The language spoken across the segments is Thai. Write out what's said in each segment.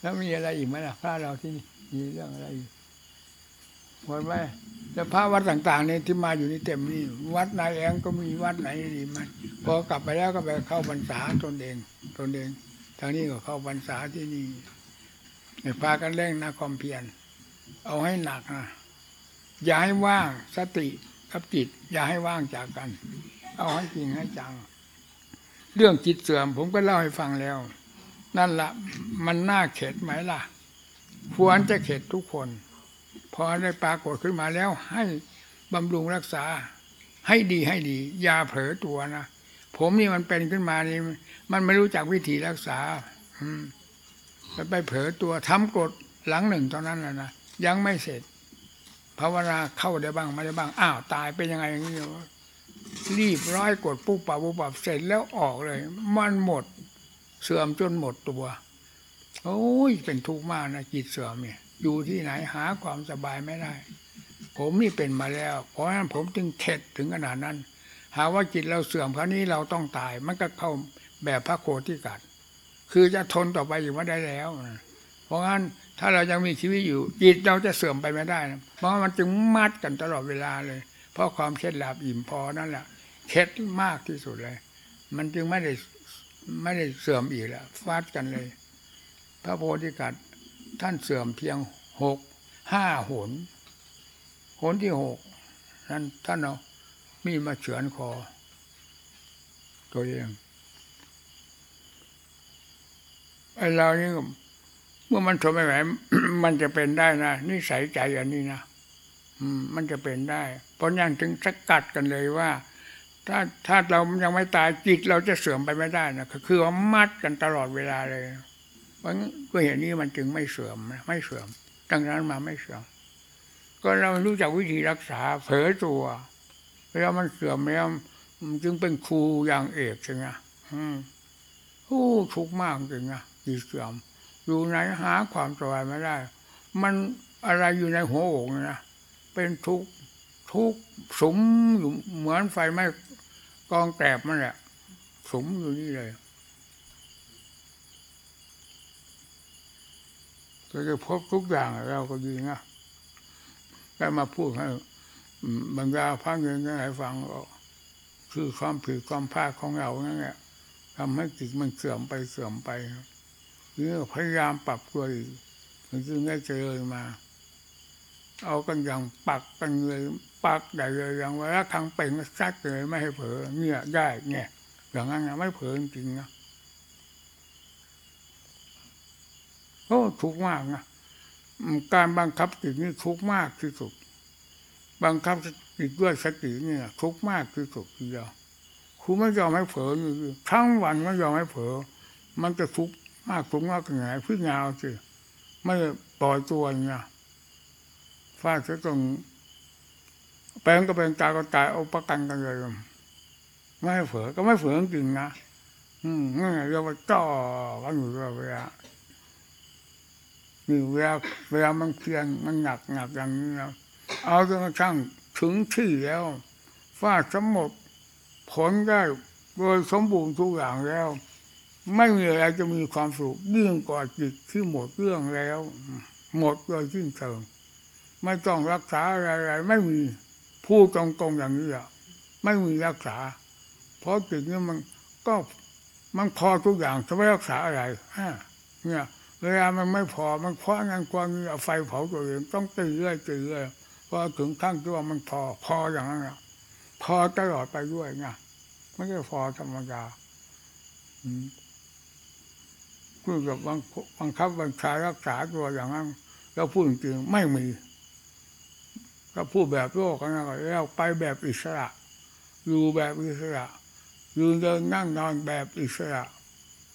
แล้วมีอะไรอีกไหมล่ะพระเราที่นี่มีเรื่องอะไรอีกหมดไหมแล้วพระวัดต่างๆเนี่ยที่มาอยู่นี่เต็มนี่วัดนายแองก็มีวัดไหนดีไหมพอกลับไปแล้วก็ไปเข้าพรรษาตนเองตนเองทางนี้ก็เข้าพรรษาที่นี่เนี่ยพากันเร่งนะความเพียรเอาให้หนักนะอย่าให้ว่างสติกับจิต อย่าให้ว่างจากกัน เอาให้จริงให้จัง เรื่องจิตเสื่อมผมก็เล่าให้ฟังแล้ว นั่นละมันน่าเข็ดไหมล่ะ ควรจะเข็ดทุกคน พอได้ปรากฏขึ้นมาแล้ว ให้บำรุงรักษา ให้ดีให้ดี อย่าเผลอตัวนะผมนี่มันเป็นขึ้นมานี่มันไม่รู้จักวิธีรักษา อืมไปเผลอตัวทำกฎหลังหนึ่งตอนนั้นแหละนะยังไม่เสร็จภาวนาเข้าได้บ้างไม่ได้บ้างอ้าวตายเป็นยังไงอย่างนี้รีบร้อยกดปุ๊บปับปุ๊บปับเสร็จแล้วออกเลย มันหมด เสื่อมจนหมดตัว โอ้ยเป็นทุกข์มากนะจิตเสื่อมเนี่ย อยู่ที่ไหนหาความสบายไม่ได้ ผมนี่เป็นมาแล้ว เพราะฉะนั้นผมจึงเข็ดถึงขนาดนั้น หาว่าจิตเราเสื่อมคราวนี้เราต้องตาย มันก็เข้าแบบพระโคที่กัด คือจะทนต่อไปอยู่ไม่ได้แล้ว เพราะงั้นถ้าเรายังมีชีวิตอยู่ จิตเราจะเสื่อมไปไม่ได้นะเพราะมันจึงมัดกันตลอดเวลาเลย เพราะความเคล็ดลับอิ่มพอนั่นแหละเคล็ดมากที่สุดเลย มันจึงไม่ได้ ไม่ได้เสื่อมอีกแล้วฟาดกันเลย พระโพธิกัดท่านเสื่อมเพียงหกห้าหนหนที่หกนั้นท่านเอามีมาเฉือนคอ ตัวเองไอ้เรานี่เมื่อมันทนไม่ไหวมันจะเป็นได้นะนิสัยใจอันนี้นะมันจะเป็นได้ เพราะยังถึงสกัดกันเลยว่า ถ้าถ้าเรายังไม่ตายจิตเราจะเสื่อมไปไม่ได้นะคือว่ามัดกันตลอดเวลาเลยเพราะงั้นก็เห็นนี้มันจึงไม่เสื่อมไม่เสื่อมตั้งนั้นมาไม่เสื่อม ก็เรารู้จักวิธีรักษาเผลอตัวเวลามันเสื่อมแล้วมันจึงเป็นครูอย่างเอกใช่ไหมอืมโอ้ทุกข์มากจริงนะจิตเสื่อม อยู่ไหนหาความสบายไม่ได้ มันอะไรอยู่ในหัวอกนะเป็นทุกข์ทุกข์สมอยู่เหมือนไฟไหม้ กองแกลบมันแหละสมอยู่นี่เลยเราจะพบทุกอย่างเราก็ดีนะได้มาพูดให้บรรดาพระเงินทั้งหลายฟังก็คือความผิดความพลาดของเรานั่นแหละทำให้จิตมันเสื่อมไปเสื่อมไปนี่พยายามปรับตัวอีกถึงจะได้เจริญมา เอากันอย่างปักกันเลย ปักได้เลยอย่างเวลาทางเป่งก็ซัดเลยไม่ให้เผลอเนี่ยได้เนี่ยอย่างนั้นะไม่เผลอจริงนะโอ้ทุกข์มากนะการบังคับจิตนี่ทุกข์มากที่สุด บังคับจิตด้วยสติเนี่ย ทุกข์มากที่สุดทีเดียวครูไม่ยอมให้เผลอทั้งวันไม่ยอมให้เผลอมันจะทุกข์มากทุกข์มากยังไงพิจารณาเอาสิไม่ปล่อยตัวเนี่ยฟาดซะตรง แปลงก็เป็นตายก็ตายเอาประกันกันเลยไม่เผอก็ไม่เผลอจริงนะอืมนี่นไงเรียกว่าจ่อกันอยู่ตลอดเวลานี่เวลาเวลามันเพียนมันหนักหนักอย่างนี้นะเอาจนกระทั่งถึงที่แล้วฟาดสมหมดผลได้โดยสมบูรณ์ทุกอย่างแล้ว ไม่มีอะไรจะมีความสุขยิ่งกว่าจิตที่หมดเรื่องแล้ว หมดโดยสิ้นเชิงไม่ต้องรักษาอะไรๆไม่มี พูดตรงๆอย่างนี้อะไม่มีรักษา เพราะจิตนี้มันก็มันพอทุกอย่างจะไม่รักษาอะไรฮะเนี่ยเวลามันไม่พอมันคว้างานความนี้เอาไฟเผาตัวเองต้องตีเรื่อยตีเรื่อยพอถึงขั้นที่ว่ามันพอพออย่างนั้นอะพอตลอดไปด้วยไงไม่ใช่พอธรรมดาอืมพูดกับบังบังคับบัญชารักษาตัวอย่างนั้นแล้วพูดจริงไม่มี ก็พูดแบบโลกนะก็แล้วไปแบบอิสระ อยู่แบบอิสระยืนเดินนั่งนอนแบบอิสระ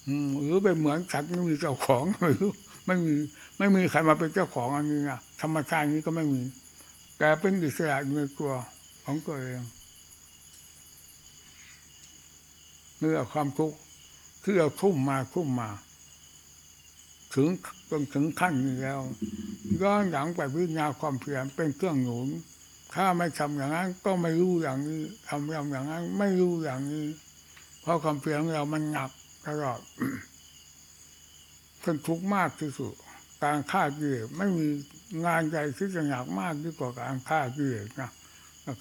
อืมหรือเป็นเหมือนสัตว์ไม่มีเจ้าของไม่รู้ไม่มีไม่มีใครมาเป็นเจ้าของอันนี้นะธรรมชาตินี้ก็ไม่มี แต่เป็นอิสระในตัวของตัวเองนี่แหละความทุกข์ที่เราทุ่มมาทุ่มมา ถึงจนถึงขั้นนี้แล้ว ย้อนหลังไปพิจารณาความเพียรเป็นเครื่องหนุนถ้าไม่ทำอย่างนั้น ก็ไม่รู้อย่างนี้ทำอย่างนั้น ไม่รู้อย่างนี้ เพราะความเพียรของเรามันหนักตลอดท่นทุกข์มากที่สุดการฆ่ากิเลสไม่มีงานใหญ่ที่จะหนักมากยิ่งกว่าการฆ่ากิเลสนะ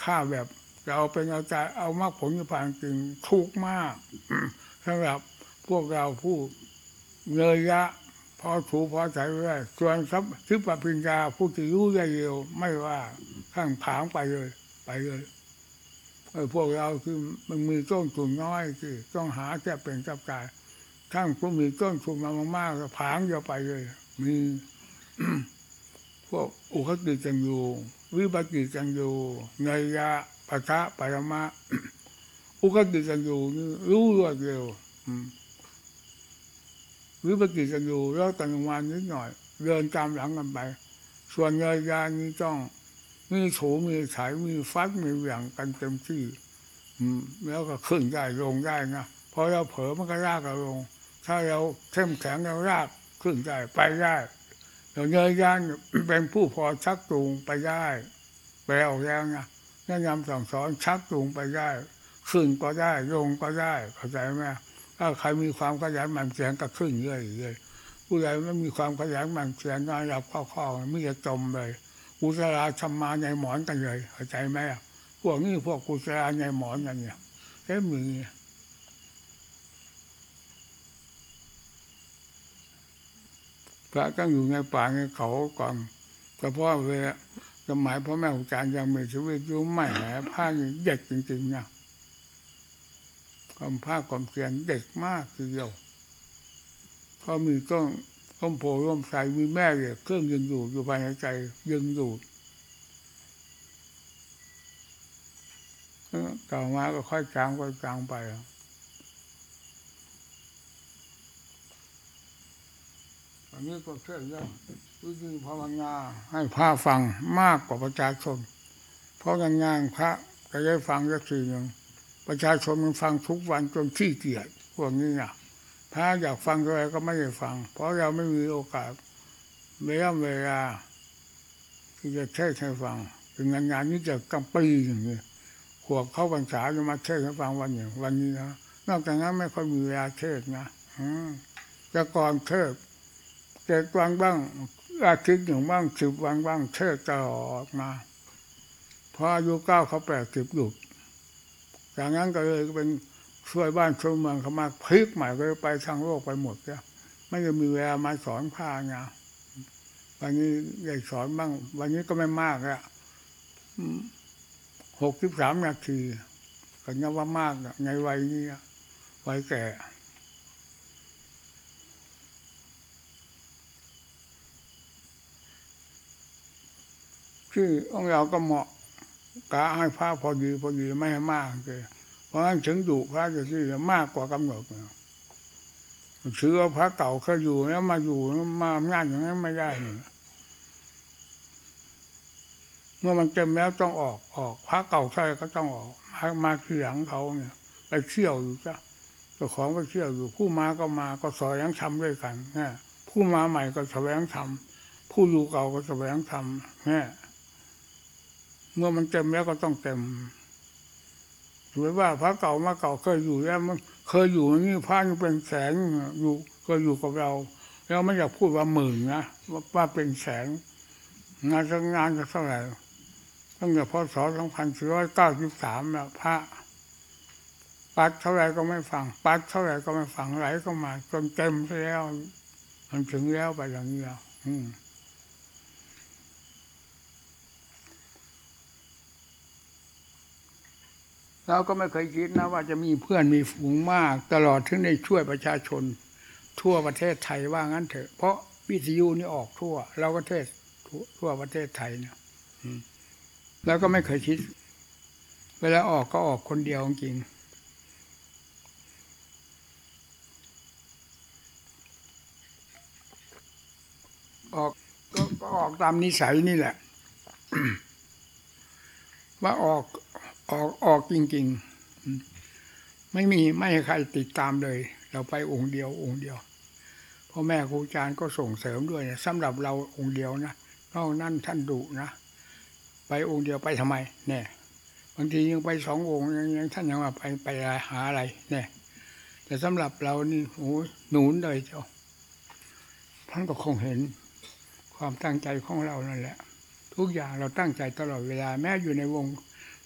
ฆ่าแบบจะเอาเป็นเอาใจเอามากผลนิพานจริงทุกข์มากสำหรับพวกเราผู้เนยยะ อถูพอใจไว้ส่วนทรัพย์ทิพปิญญาผู้ที่รู้ได้เร็วไม่ว่าข้างผางไปเลย ไปเลยเออพวกเราคือมันมีต้นทุนน้อยที่ต้องหาแค่เป็นจับจ่ายข้างผู้มีต้นทุนมามากๆก็ผางเดียวไปเลย มีพวกอุคติจังอยู่วิปกิจังอยู่เนยยะปะทะปรมะอุคติจังอยู่นี่รู้รวดเร็ว อืม วิปกิจังอยู่แล้วตังวันนิดหน่อย เดินตามหลังกันไป ส่วนเงยยานี่ต้องมีโฉมีฉายมีฟัดมีเหวี่ยงกันเต็มที่ อืม แล้วก็ขึ้นได้ลงได้นะพอเราเผลอมันก็ลากเราลง ถ้าเราเข้มแข็งเราลากขึ้นได้ไปได้แต่เงยยานเป็นผู้พอชักจูงไปได้ไปเอาแล้วนะแนะนำสั่งสอนชักจูงไปได้ขึ้นก็ได้ลงก็ได้เข้าใจไหม ถ้าใครมีความขยันหมั่นเพียรก็ขึ้นเรื่อยเลยผู้ใดไม่มีความขยันหมั่นเพียรนอนหลับข้อๆไม่จะจมเลยกุศลาชำมาในหมอนกันเลยเข้าใจไหมพวกนี้พวกกุศลาในหมอนกันเนี่ยแค่มีพระต้อยู่ในป่าในเขาก่อนแต่เพราะเวลาสมัยพ่อแม่ครูอาจารย์ยังมีชีวิตอยู่ไม่แหมผ้าเด็กจริงๆนะ ความภาคความเพียรเด็กมากทีเดียวพราะมีต้นต้นโพร่มใสมีแม่เหล็กเครื่องยังอยู่อยู่ภายในใจยังอยู่ต่อมาก็ค่อยจางค่อยจางไปอันนี้ก็เชื่อเรื่องวิธีภาวนาให้พระฟังมากกว่าประชาชนเพราะงานๆพระก็ได้ฟังสักทีหนึ่ง ประชาชนมันฟังทุกวันจนขี้เกียจพวกนี้นะถ้าอยากฟังอะไรก็ไม่ได้ฟัง เพราะเราไม่มีโอกาสเวลาเวลาที่จะเทศให้ฟังถึงงานงานนี้จะกำปีอย่างนี้ขวบเข้าพรรษาจะมาเทศให้ฟังวันอย่งวันนี้นะนอกจากนั้นไม่ค่อยมีเวลาเทศนะอืมแต่ก่อนเทศเจ็ดวันบ้างอาทิตย์หนึ่งบ้างสิบวันบ้างเทศตลอดมาพออายุเก้าเขาแปดสิบหยุด จากนั้นก็เลยเป็นช่วยบ้านช่วยเมืองเขามาพลิกใหม่ก็ไปทางโลกไปหมดแล้วไม่ได้มีเวลามาสอนพาไงวันนี้ได้สอนบ้าง วันนี้ก็ไม่มากแล้วหกสิบสามนาทีก็นับว่ามากในวัยนี้วัยแก่ที่องเราก็เหมาะ กะให้พระพอดีพอดีไม่ให้มากเลยเพราะฉันถึงดุพระจะที่มากกว่ากำหนดเชื่อพระเก่าเคยอยู่แล้วมาอยู่มาอำนาจอย่างนั้นไม่ได้นี่เมื่อมันเต็มแล้วต้องออกออกพระเก่าใช่ก็ต้องออก มามาทีหลังเขาเนี่ย ไปเที่ยวอยู่จ้ะเจ้าของไปเที่ยวอยู่ ผู้มาก็มาก็สอยยังทำด้วยกันนะผู้มาใหม่ก็แสวงทำผู้อยู่เก่าก็แสวงทำเนี่ย เมื่อมันเต็มแล้วก็ต้องเต็มหรือว่าพระเก่ามาเก่าเคยอยู่แล้วมันเคยอยู่นี้พระยังเป็นแสนอยู่เคยอยู่กับเรา แล้วไม่อยากพูดว่าหมื่นนะว่าว่าเป็นแสนงานจะงานจะเท่าไหร่ตั้งแต่พศสองพันสี่ร้อยเก้าสิบสามแล้วพระปัดเท่าไหร่ก็ไม่ฟัง ปัดเท่าไหร่ก็ไม่ฟังไหลก็มาจนเต็มแล้ว มันถึงแล้วไปอย่างนี้แล้วอืม เราก็ไม่เคยคิดนะว่าจะมีเพื่อนมีฝูงมาก ตลอดถึงได้ช่วยประชาชน ทั่วประเทศไทยว่างั้นเถอะ เพราะวิทยุนี่ออกทั่ว เราก็เทศทั่วประเทศไทยเนี่ยแล้วก็ไม่เคยคิด เวลาออกก็ออกคนเดียวจริงออกก็ก็ออกตามนิสัยนี่แหละ ว่าออก ออกออกจริง ๆ ไม่มีไม่ให้ใครติดตามเลย เราไปองค์เดียว องค์เดียวพ่อแม่ครูอาจารย์ก็ส่งเสริมด้วยนะสำหรับเราองค์เดียวนะนอกนั้นท่านดุนะไปองค์เดียวไปทำไมเนี่ยบางทียังไปสององค์ยังท่านยังว่าไปไปหาอะไรเนี่ยแต่สำหรับเรานี่โอ้ยหนุนเลยเจ้าท่านก็คงเห็นความตั้งใจของเรานั่นแหละ ทุกอย่างเราตั้งใจตลอดเวลาแม้อยู่ในวง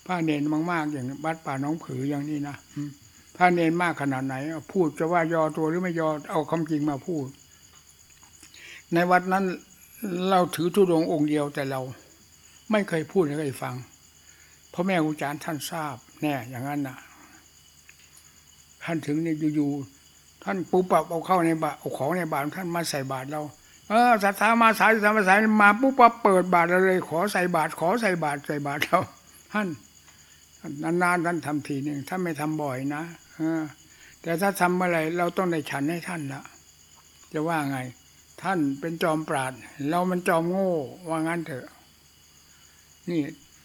พระเนนมากๆอย่างวัดป่าน้องผืออย่างนี้นะพระเนนมากขนาดไหน พูดจะว่ายอตัวหรือไม่ยอเอาคำจริงมาพูด ในวัดนั้นเราถือธุดงองค์เดียวแต่เรา ไม่เคยพูดให้ใครฟังเพราะแม่ครูอาจารย์ท่านทราบ แน่อย่างนั้นนะท่านถึงเนี่ยอยู่ๆท่านปุ๊บปับเอาเข้าในบาตรเอาของในบาตรท่านมาใส่บาตรเราเออศรัทธามาสายศรัทธามาสายมาปุ๊บปั๊บเปิดบาตรเราเลย ขอใส่บาตรขอใส่บาตรใส่บาตรเราท่าน นานๆท่านทำทีหนึ่งท่านไม่ทำบ่อยนะแต่ถ้าทำเมื่อไรเราต้องได้ฉันให้ท่านละจะว่าไง ท่านเป็นจอมปราดเรามันจอมโง่ว่างั้นเถอะ นี่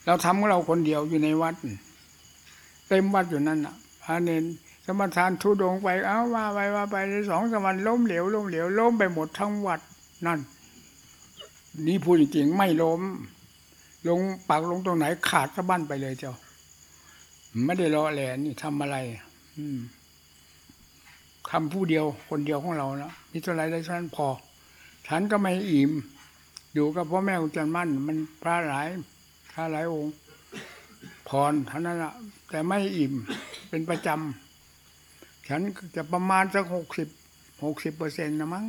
เราทำของเราคนเดียวอยู่ในวัดเต็มวัดอยู่นั่นน่ะพระเนนสมทานทุดงไปเอาว่าไปว่าไปในสองสามวันล้มเหลวล้มเหลวล้มไปหมดทั้งวัดนั่น นี่พูดจริงๆไม่ล้ม ลงปักลงตรงไหนขาดสะบั้นไปเลยเจ้า ไม่ได้รอแหลนี่ทำอะไร อืมคำผู้เดียวคนเดียวของเรานะมีเท่าไรได้เท่านั้นพอฉันก็ไม่อิ่มอยู่กับพ่อแม่คุณจันมั่น มันพระหลายพระหลายองค์พรเท่านั้นละแต่ไม่อิ่มเป็นประจำฉันจะประมาณสักหกสิบหกสิบเปอร์เซ็นต์นะมั้ง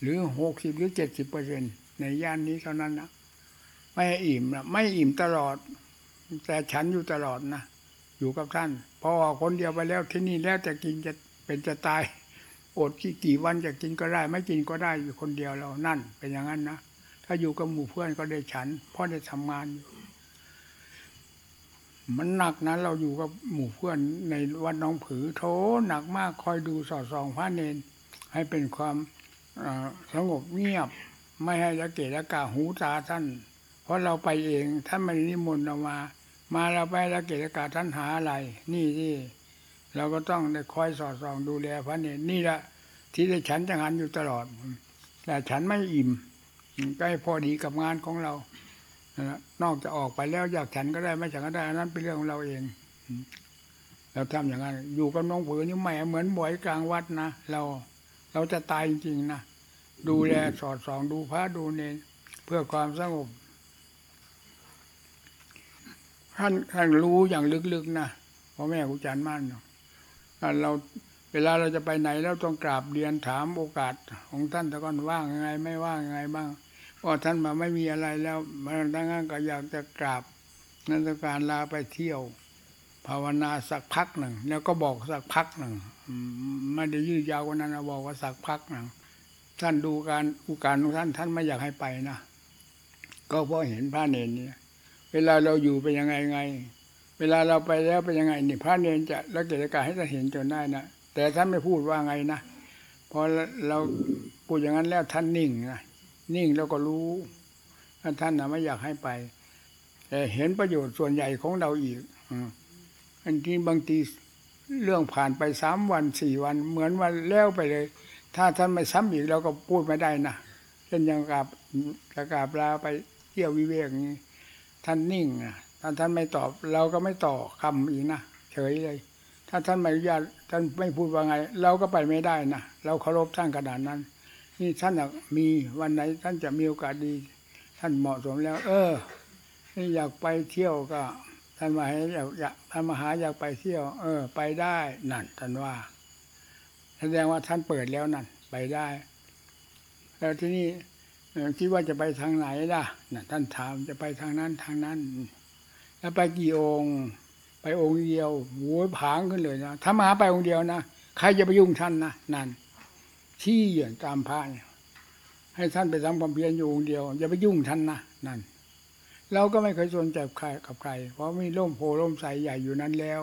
หรือหกสิบหรือเจ็ดสิบเปอร์เซ็นในย่านนี้เท่านั้นนะไม่อิ่มนะไม่อิ่มตลอด แต่ฉันอยู่ตลอดนะอยู่กับท่านพราะว่าคนเดียวไปแล้วที่นี่แล้วจะกินจะเป็นจะตายอดกี่กี่วันจะกินก็ได้ ไม่กินก็ได้อยู่คนเดียวเรานั่น เป็นอย่างนั้นนะถ้าอยู่กับหมู่เพื่อนก็ได้ฉันเพราะได้ทำงานอยู่มันหนักนะเราอยู่กับหมู่เพื่อนในวัดน้องผือโถหนักมากคอยดูสอดส่องพระเนน ให้เป็นความสงบเงียบ ไม่ให้ละเกะละกาหูตาท่าน เพราะเราไปเองท่านไม่นิมนต์เรามา มาเราไปละเกะละกาศท่านหาอะไร นี่ที่เราก็ต้องได้คอยสอดส่องดูแลพระเนรนี่แหละที่ได้ฉันจังหันอยู่ตลอด แต่ฉันไม่อิ่มใก็ให้พอดีกับงานของเรานะนอกจะออกไปแล้วอยากฉันก็ได้ไม่ฉันก็ได้อันนั้นเป็นเรื่องของเราเองเราทำอย่างนั้น อยู่กับน้องผือนี่แหมเหมือนบ่อยกลางวัดนะเราเราจะตายจริงๆนะดูแลสอดส่องดูพระดูเนรเพื่อความสงบ ท่านท่านรู้อย่างลึกๆนะพ่อแม่ครูอาจารย์มั่นเนาะเราเวลาเราจะไปไหนเราต้องกราบเรียนถามโอกาสของท่านตะก่อนว่างยังไง ไม่ว่างยังไงบ้างพราะท่านมาไม่มีอะไรแล้วมันดังนั้นก็อยากจะกราบนันตการลาไปเที่ยว ภาวนาสักพักหนึ่งแล้วก็บอกสักพักหนึ่งไม่ได้ยืดยาวกว่านั้นบอกว่าสักพักหนึ่งท่านดูการอุการของท่านท่านไม่อยากให้ไปนะก็เพราะเห็นพระเนรเนี่ย เวลาเราอยู่เป็นยังไงไง เวลาเราไปแล้วเป็นยังไงนี่พระเนรจะละเกะละกาให้ท่านเห็นจนได้นะแต่ท่านไม่พูดว่าไงนะพอเราพูดอย่างนั้นแล้วท่านนิ่งนะนิ่งแล้วก็รู้ว่าท่านนะไม่อยากให้ไป แต่เห็นประโยชน์ส่วนใหญ่ของเราอีกอันที่บางทีเรื่องผ่านไปสามวันสี่วัน เหมือนวันแล้วไปเลย ถ้าท่านไม่ซ้ำอีกเราก็พูดไม่ได้นะเช่นอย่างกับกราบลาไปเที่ยววิเวกอย่างนี้ ท่านนิ่งนะถ้าท่านไม่ตอบเราก็ไม่ต่อคำอีกนะเฉยเลย ถ้าท่านไม่อนุญาตท่านไม่พูดว่าไง เราก็ไปไม่ได้นะเราเคารพท่านขนาดนั้น นี่ท่านมีวันไหนท่านจะมีโอกาสดี ท่านเหมาะสมแล้ว เออนี่อยากไปเที่ยวก็ท่านมาให้อยากอยากท่านมาหาอยากไปเที่ยว เออ ไปได้นั่นท่านว่า แสดงว่าท่านเปิดแล้วนั่นไปได้ แล้วที่นี่ คิดว่าจะไปทางไหนล่ะน่ะท่านถามจะไปทางนั้นทางนั้น แล้วไปกี่องค์ ไปองค์เดียวโว้ยผางขึ้นเลยนะถ้ามาไปองค์เดียวนะใครจะไปยุ่งท่านนะนั่นที่อย่างตามพระเนี่ยให้ท่านไปทำความเพียรอยู่องค์เดียว อย่าไปยุ่งท่านนะนั่นเราก็ไม่เคยสนใจใครกับใคร เพราะมีร่มโพร่มใสใหญ่อยู่นั้นแล้ว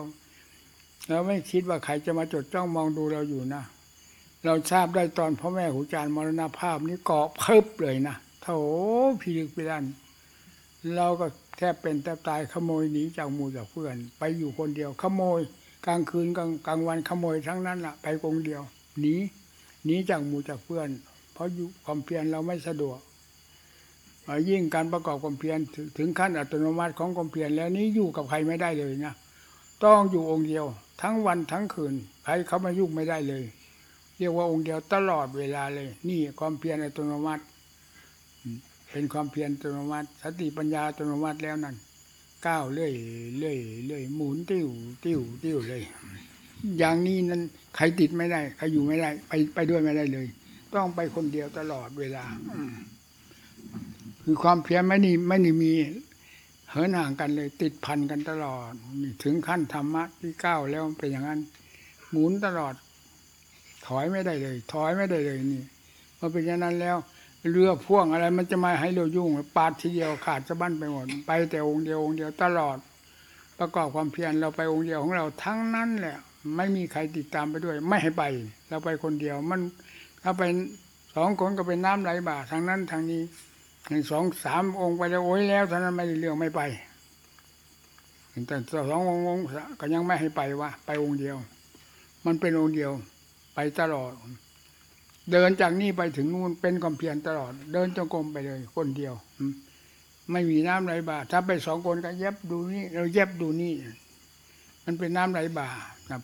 เราไม่คิดว่าใครจะมาจดจ้องมองดูเราอยู่นะ เราทราบได้ตอนพ่อแม่ครูอาจารย์มรณภาพนี่เกาะเพิบเลยนะโถพิลึกพิลั่นเราก็แทบเป็นแทบตายขโมยหนีจากหมู่จากเพื่อน ไปอยู่คนเดียวขโมย กลางคืนกลางกลางวันขโมยทั้งนั้นละ่ะ ไปคนเดียวหนีหนีจากหมู่จากเพื่อน เพราะอยู่ความเพียรเราไม่สะดวกยิ่งการประกอบความเพียรถึงถึงขั้นอัตโนมัติของความเพียรแล้วนี้อยู่กับใครไม่ได้เลยนะต้องอยู่องค์เดียว ทั้งวันทั้งคืนใครเขามายุ่งไม่ได้เลย เรียกว่าองค์เดียวตลอดเวลาเลย นี่ความเพียรอัตโนมัติ เป็นความเพียรอัตโนมัติ สติปัญญาอัตโนมัติแล้วนั่นก้าวเรื่อยเรื่อยเรื่อยหมุนติ้วติ้วติ้วเลย อย่างนี้นั้นใครติดไม่ได้ใครอยู่ไม่ได้ ไปไปด้วยไม่ได้เลย ต้องไปคนเดียวตลอดเวลาคือความเพียรไม่นี่ไม่นี่มีเหินห่างกันเลย ติดพันกันตลอดถึงขั้นธรรมะที่ก้าวแล้วเป็นอย่างนั้น หมุนตลอด ถอยไม่ได้เลย ถอยไม่ได้เลยนี่พอเป็นอย่างนั้นแล้ว เรือพ่วงอะไร มันจะมาให้เรายุ่งปาดทีเดียวขาดสะบั้นไปหมดไปแต่องค์เดียวองค์เดียวตลอด ประกอบความเพียรเราไปองค์เดียวของเราทั้งนั้นแหละไม่มีใครติดตามไปด้วย ไม่ให้ไป เราไปคนเดียว มันถ้าไปสองคนก็เป็นน้ำไหลบ่าทางนั้นทางนี้หนึ่งสองสามองค์ไปแล้วโอ้ยแล้วท่านั้นไม่เรื่องไม่ไปแต่สององค์องค์ก็ยังไม่ให้ไปวะไปองค์เดียว มันเป็นองค์เดียว ไปตลอด เดินจากนี่ไปถึงนู่นเป็นความเพียรตลอด เดินจงกรมไปเลย คนเดียวไม่มีน้ำไหลบ่า ถ้าไปสองคนก็เย็บดูนี่ เราเย็บดูนี่ มันเป็นน้ำไหลบ่า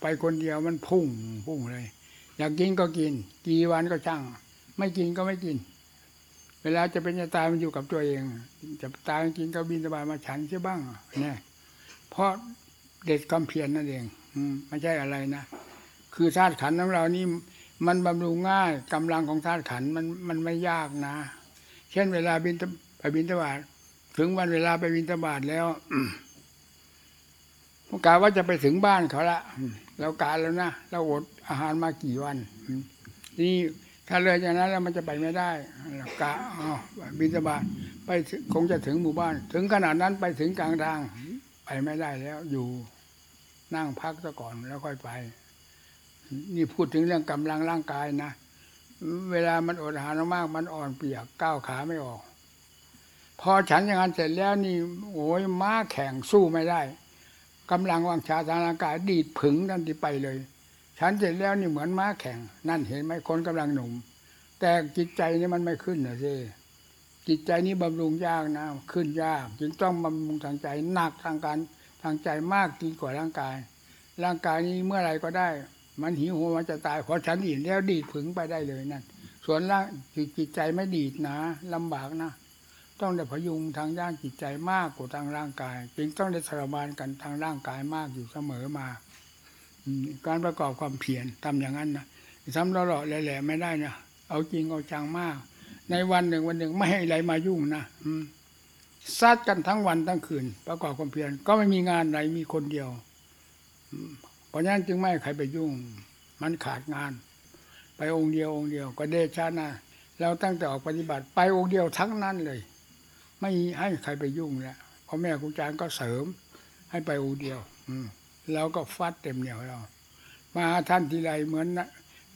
ไปคนเดียวมันพุ่งพุ่งเลย อยากกินก็กิน กี่วันก็ช่าง ไม่กินก็ไม่กิน เวลาจะเป็นจะตายมันอยู่กับตัวเอง จะตายกินก็บินสบายมาฉันใช่บ้างเนี่ยเพราะเด็ดความเพียรนั่นเองอืไม่ใช่อะไรนะ คือธาตุขันธ์ของเรานี่มันบำรุงง่ายกำลังของธาตุขันธ์มันมันไม่ยากนะ เช่นเวลาบินไปบินตบาทถึงวันเวลาไปบินตบาทแล้วผมกะว่าจะไปถึงบ้านเขาละเรากาแล้วนะเราอดอาหารมากี่วันนี่ถ้าเลยจากนั้นแล้วมันจะไปไม่ได้เรากะอ๋อบินตบาทไปคงจะถึงหมู่บ้าน ถึงขนาดนั้นไปถึงกลางทาง ไปไม่ได้แล้วอยู่นั่งพักซะก่อนแล้วค่อยไป นี่พูดถึงเรื่องกำลังร่างกายนะเวลามันอดอาหารมากมันอ่อนเปียกก้าวขาไม่ออก พอฉันอย่างนั้นเสร็จแล้วนี่โอ้ยม้าแข่งสู้ไม่ได้กำลังวังชาทางร่างกายดีดผึงนั่นที่ไปเลย ฉันเสร็จแล้วนี่เหมือนม้าแข่ง นั่นเห็นไหมคนกำลังหนุ่ม แต่จิตใจนี่มันไม่ขึ้นนะสิจิตใจนี้บำรุงยากนะขึ้นยาก จึงต้องบำรุงทางใจหนักทางการทางใจมากยิ่กว่าร่างกาย ร่างกายนี้เมื่อไรก็ได้ มันหิวโหยมันจะตายพอฉันอิ่มแล้วดีดผึงไปได้เลยนั่นส่วนร่างจิตใจไม่ดีดนะลำบากนะต้องได้พยุงทางด้านจิตใจมากกว่าทางร่างกายจึงต้องได้ทรมานกันทางร่างกายมากอยู่เสมอมาการประกอบความเพียรทำอย่างนั้นนะทำราหล่อๆแหล่ๆไม่ได้นะเอาจริงเอาจังมาก ในวันหนึ่งวันหนึ่งไม่ให้อะไรมายุ่งนะอืซัดกันทั้งวันทั้งคืน ประกอบความเพียรก็ไม่มีงานไหนมีคนเดียว เพราะนั้นจึงไม่ให้ใครไปยุ่ง มันขาดงาน ไปองค์เดียวองค์เดียว ก็เดชานะเราตั้งแต่ออกปฏิบัติ ไปองค์เดียวทั้งนั้นเลย ไม่ให้ใครไปยุ่งแล้วพ่อแม่ครูอาจารย์ก็เสริม ให้ไปองค์เดียว อืมแล้วก็ฟัดเต็มเหนียวเรา มาท่านทีไรเหมือน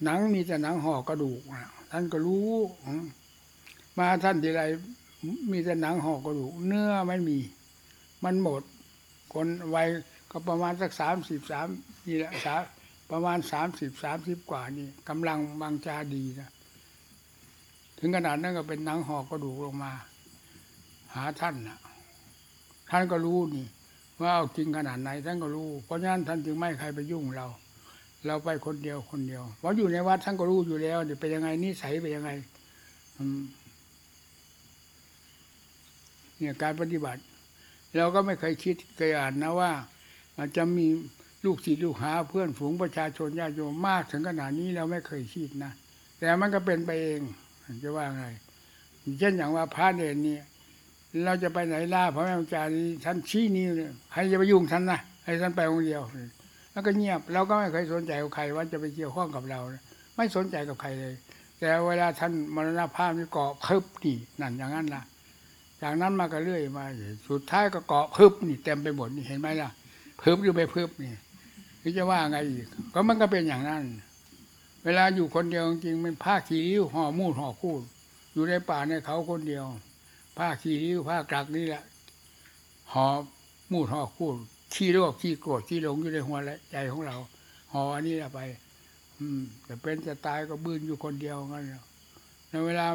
หนังมีแต่หนังห่อกระดูกนะท่านก็รู้มาหาท่านทีไรมีแต่หนังห่อกระดูก เนื้อไม่มี มันหมด คนวัย ก็ประมาณสักสามสิบสามนี่แหละสาประมาณสามสิบสามสิบกว่านี่กำลังบางจาดีนะถึงขนาดนั้นก็เป็นหนังหอกระดูกลงมา หาท่านนะท่านก็รู้นี่ว่าเอาจริงขนาดไหนท่านก็รู้ เพราะฉะนั้นท่านจึงไม่ใครไปยุ่งเรา เราไปคนเดียวคนเดียวเพราะอยู่ในวัดท่านก็รู้อยู่แล้วเดี๋ยวเป็นยังไงนิสัยเป็นยังไงอืมเนี่ยการปฏิบัติ เราก็ไม่เคยคิดเคยอ่านนะว่า อาจจะมีลูกศิษย์ลูกหาเพื่อนฝูงประชาชนญาติโยมมากถึงขนาดนี้เราไม่เคยคิดนะแต่มันก็เป็นไปเองจะว่าไงเช่นอย่างว่าพระเด่นนี่เราจะไปไหนล่าพระแม่อาจารย์ท่านชี้นิ้วเนี่ยใครจะไปยุ่งท่านนะให้ท่านไปองเดียว แล้วก็เงียบเราก็ไม่เคยสนใจกับใครว่าจะไปเกี่ยวข้องกับเรา ไม่สนใจกับใครเลย แต่เวลาท่านมรณภาพนี่เกาะพึบนี่นั่นอย่างนั้นล่ะ จากนั้นมาก็เรื่อยมา สุดท้ายก็เกาะพึบนี่เต็มไปหมดนี่เห็นไหมล่ะ เพึบอยู่ไปพึบนี่นี่จะว่าไงอีก ก็มันก็เป็นอย่างนั้น เวลาอยู่คนเดียวจริงมันผ้าขี้ริ้วห่อมูดห่อคูด อยู่ในป่าในเขาคนเดียว ผ้าขี้ริ้วผ้ากลักนี่แหละห่อมูดห่อคูดขี้โรคขี้โกรธขี้หลงอยู่ในหัวและใจของเราห่ออันนี้แหละไป อืม แต่เป็นจะตายก็บื้นอยู่คนเดียวงั้นในเวลา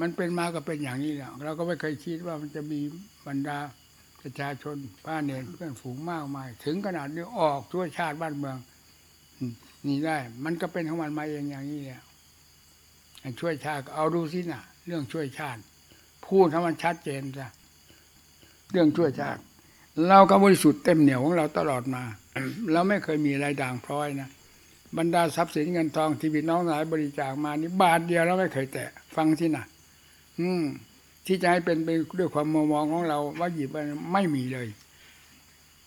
มันเป็นมาก็เป็นอย่างนี้แหละเราก็ไม่เคยคิดว่ามันจะมีบรรดา ประชาชนป้าเนรเพื่อนฝูงมากมาย ถึงขนาดนี้ออกทั่วชาติบ้านเมืองนี่ได้ มันก็เป็นของมันมาเองอย่างนี้แหละให้ช่วยชาติเอาดูสินะเรื่องช่วยชาติ พูดให้มันชัดเจนซะเรื่องช่วยชาติ เราก็บริสุทธิ์เต็มเหนียวของเราตลอดมาเราไม่เคยมีอะไรด่างพร้อยนะบรรดาทรัพย์สินเงินทองที่พี่น้องหลายบริจาคมานี่บาทเดียวเราไม่เคยแตะฟังสินะอืม ที่จะให้เป็นไปด้วยความมมองของเรา ว่าหยิบไปไม่มีเลย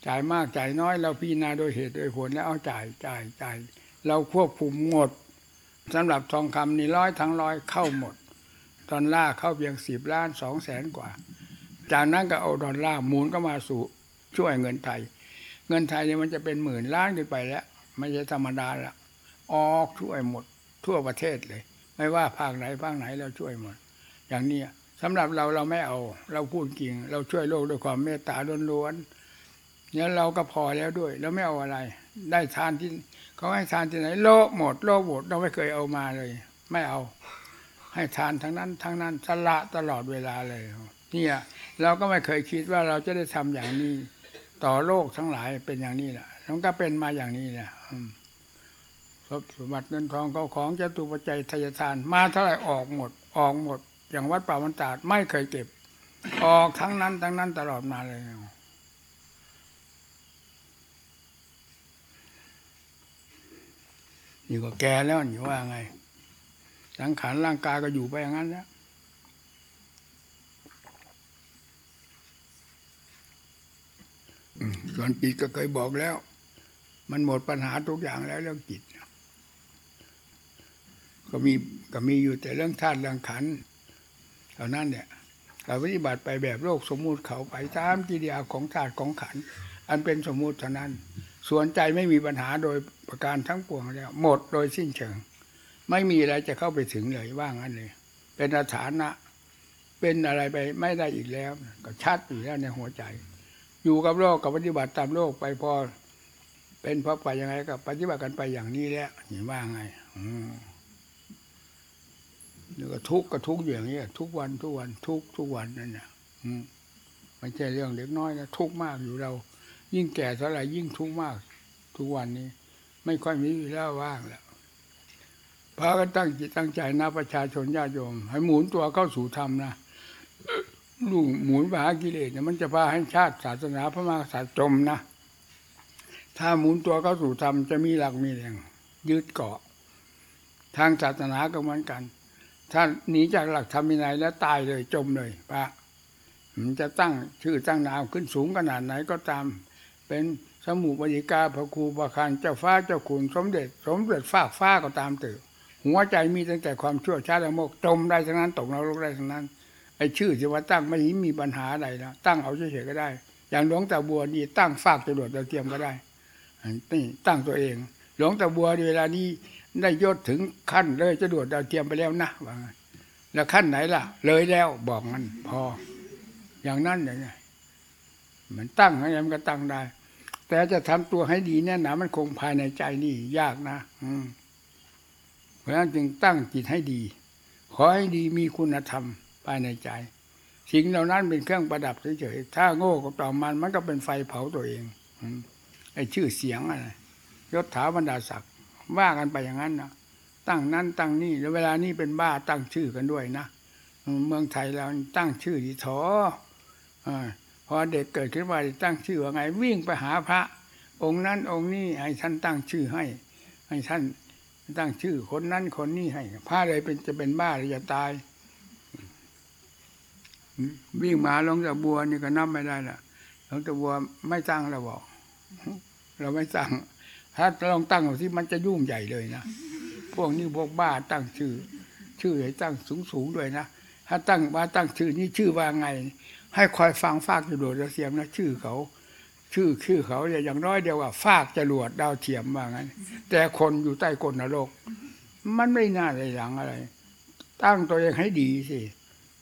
จ่ายมากจ่ายน้อย เราพิจารณาโดยเหตุโดยผลแล้วเอาจ่ายจ่ายจ่าย เราควบคุมหมดสำหรับทองคำนี่ร้อยทั้งร้อยเข้าหมดดอลลาร์เข้าเพียงสิบล้านสองแสนกว่า จากนั้นก็เอาดอลลาร์หมุนก็มาสู่ช่วยเงินไทย เงินไทยเนี่ยมันจะเป็นหมื่นล้านขึ้นไปแล้วไม่ใช่ธรรมดาละออกช่วยหมดทั่วประเทศเลย ไม่ว่าภาคไหนภาคไหนเราช่วยหมด อย่างนี้ สำหรับเราเราไม่เอา เราพูดจริง เราช่วยโลกด้วยความเมตตาล้วนๆเนี่ยเราก็พอแล้วด้วยแล้วไม่เอาอะไร ได้ทานที่เขาให้ทานที่ไหน โลกหมดโลกหมดเราไม่เคยเอามาเลย ไม่เอา ให้ทานทั้งนั้น ทั้งนั้นสละตลอดเวลาเลยเนี่ยเราก็ไม่เคยคิดว่าเราจะได้ทำอย่างนี้ ต่อโลกทั้งหลายเป็นอย่างนี้แหละมันก็เป็นมาอย่างนี้แหละทรัพย์สมบัติเงินทองเขาของจตุปัจจัยทายทาน มาเท่าไหร่ออกหมด ออกหมด อย่างวัดป่ามันตาดไม่เคยเก็บ ออกทั้งนั้น ทั้งนั้นตลอดมาเลยนี่ก็แก่แล้วนี่ว่าไงสังขารร่างกายก็อยู่ไปอย่างนั้นแล้วส่วนจิตก็เคยบอกแล้ว มันหมดปัญหาทุกอย่างแล้วเรื่องจิต ก็มีก็มีอยู่แต่เรื่องธาตุเรื่องขันธ์ เท่านั้นเนี่ยเราปฏิบัติไปแบบโลกสมมุติเขาไปตามกิริยาของธาตุของขัน อันเป็นสมมุติเท่านั้น ส่วนใจไม่มีปัญหาโดยประการทั้งปวงแล้วหมดโดยสิ้นเชิง ไม่มีอะไรจะเข้าไปถึงเลยว่างั้นเลย เป็นอาถานะ เป็นอะไรไปไม่ได้อีกแล้ว ก็ชัดอยู่แล้วในหัวใจ อยู่กับโลกกับปฏิบัติตามโลกไปพอเป็นพระไปยังไงก็ปฏิบัติกันไปอย่างนี้แหละเห็นว่าไง อืม แล้วก็ทุกข์ก็ทุกข์อยู่อย่างนี้ทุกวันทุกวันทุกทุกวันนั่นน่ะอืมไม่ใช่เรื่องเล็กน้อยนะทุกข์มากอยู่เรา ยิ่งแก่เท่าไหร่ยิ่งทุกข์มาก ทุกวันนี้ ไม่ค่อยมีเวลาว่างแล้วพากันตั้งจิตตั้งใจนะประชาชนญาติโยม ให้หมุนตัวเข้าสู่ธรรมนะลูกหมุนไปหากิเลสเนี่ยมันจะพาให้ชาติศาสนาพระมหากษัตริย์จมนะถ้าหมุนตัวเข้าสู่ธรรมจะมีหลักมีแรงยึดเกาะ ทางศาสนาก็เหมือนกัน ถ้าหนีจากหลักธรรมวินัยแล้วตายเลยจมเลยพระมันจะตั้งชื่อตั้งนามขึ้นสูงขนาดไหนก็ตาม เป็นสมุปยิกาพระครูประคันเจ้าฟ้าเจ้าขุนสมเด็จ สมเด็จฟ้าฟ้าก็ตามเติบหัวใจมีตั้งแต่ความชั่วช้าละโมกจมได้ทั้งนั้นตกนรกได้ทั้งนั้นไอ้ชื่อที่ว่าตั้งไม่มีปัญหาอะไรแล้วตั้งเอาเฉยๆก็ได้ อย่างหลวงตาบัวนี่ตั้งฝากจรวดดาเทียมก็ได้นี่ตั้งตัวเอง หลวงตาบัวเวลานี้ ได้ยศถึงขั้นเลยจรวดดาวเทียมไปแล้วนะว่าแล้วขั้นไหนล่ะ เลยแล้วบอกงั้นพอ อย่างนั้นอย่างนี้มันตั้งอะไรมันก็ตั้งได้ แต่จะทำตัวให้ดีแน่หนามันคงภายในใจนี่ยากนะ อืมเพราะฉะนั้นจึงตั้งจิตให้ดี ขอให้ดีมีคุณธรรมภายในใจ สิ่งเหล่านั้นเป็นเครื่องประดับเฉยๆถ้าโง่กับต่อมันมันก็เป็นไฟเผาตัวเองอไอ้ชื่อเสียงอะไรยศถาบรรดาศักดิ์ ว่ากันไปอย่างนั้นนะตั้งนั้นตั้งนี่แล้วเวลานี้เป็นบ้าตั้งชื่อกันด้วยนะเมืองไทยเราตั้งชื่อดีถออพอเด็กเกิดขึ้นมาตั้งชื่อว่าไง วิ่งไปหาพระ องค์นั้นองค์นี้ให้ท่านตั้งชื่อให้ ให้ท่านตั้งชื่อคนนั้นคนนี้ให้พระเลยเป็นจะเป็นบ้าหรือจะตาย วิ่งมาหลวงตาบัวนี่ก็นับไม่ได้ละหลวงตาบัวไม่ตั้งเราบอก เราไม่ตั้ง ถ้าลองตั้งที่มันจะยุ่งใหญ่เลยนะพวกนี้พวกบ้าตั้งชื่อ ชื่อให้ตั้งสูงสูงๆด้วยนะถ้าตั้งว่าตั้งชื่อนี่ชื่อว่าไง ให้คอยฟังฟากจรวดดาวเทียมนะชื่อเขา ชื่อชื่อเขาเนี่ยอย่างน้อยเดียวว่าฟากจรวดดาวเทียมว่างั้น แต่คนอยู่ใต้กลนรก มันไม่น่าเลยหลังอะไร ตั้งตัวเองให้ดีสิ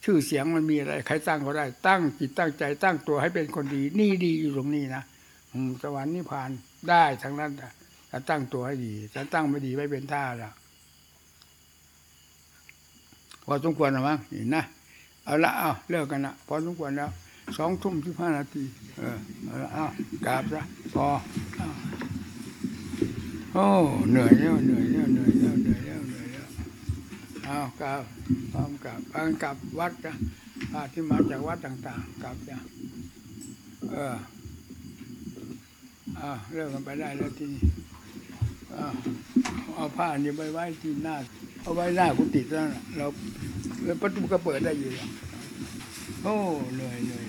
ชื่อเสียงมันมีอะไร ใครตั้งก็ได้ ตั้งจิตตั้งใจ ตั้งตัวให้เป็นคนดี นี่ดีอยู่ตรงนี้นะอืมสวรรค์นิพพานได้ทั้งนั้นน่ะ ถ้าตั้งตัวให้ดีถ้าตั้งไม่ดีไม่เป็นท่าละพอสมควรหรือมั้งเห็นนะเอาละเอาเลิกกันละพอสมควรแล้วสองทุ่มสิบห้านาทีเออเอาละเอากราบซะพอโอ้เหนื่อยเนี่ยเหนื่อยเนี่ยเหนื่อยเนี่ยเหนื่อยเนี่ยเหนื่อยเนี่ยเอากราบพร้อมกราบพังกลับวัดนะพาที่มาจากวัดต่าง ๆ กลับนะเอออ่าเลิกกันไปได้แล้วที่นี่ เอาผ้านี่ไว้ไว้ที่หน้า เอาไว้หน้ากุฏิแล้วเราประตูก็เปิดได้อยู่โอ้เหนื่อยเหนื่อย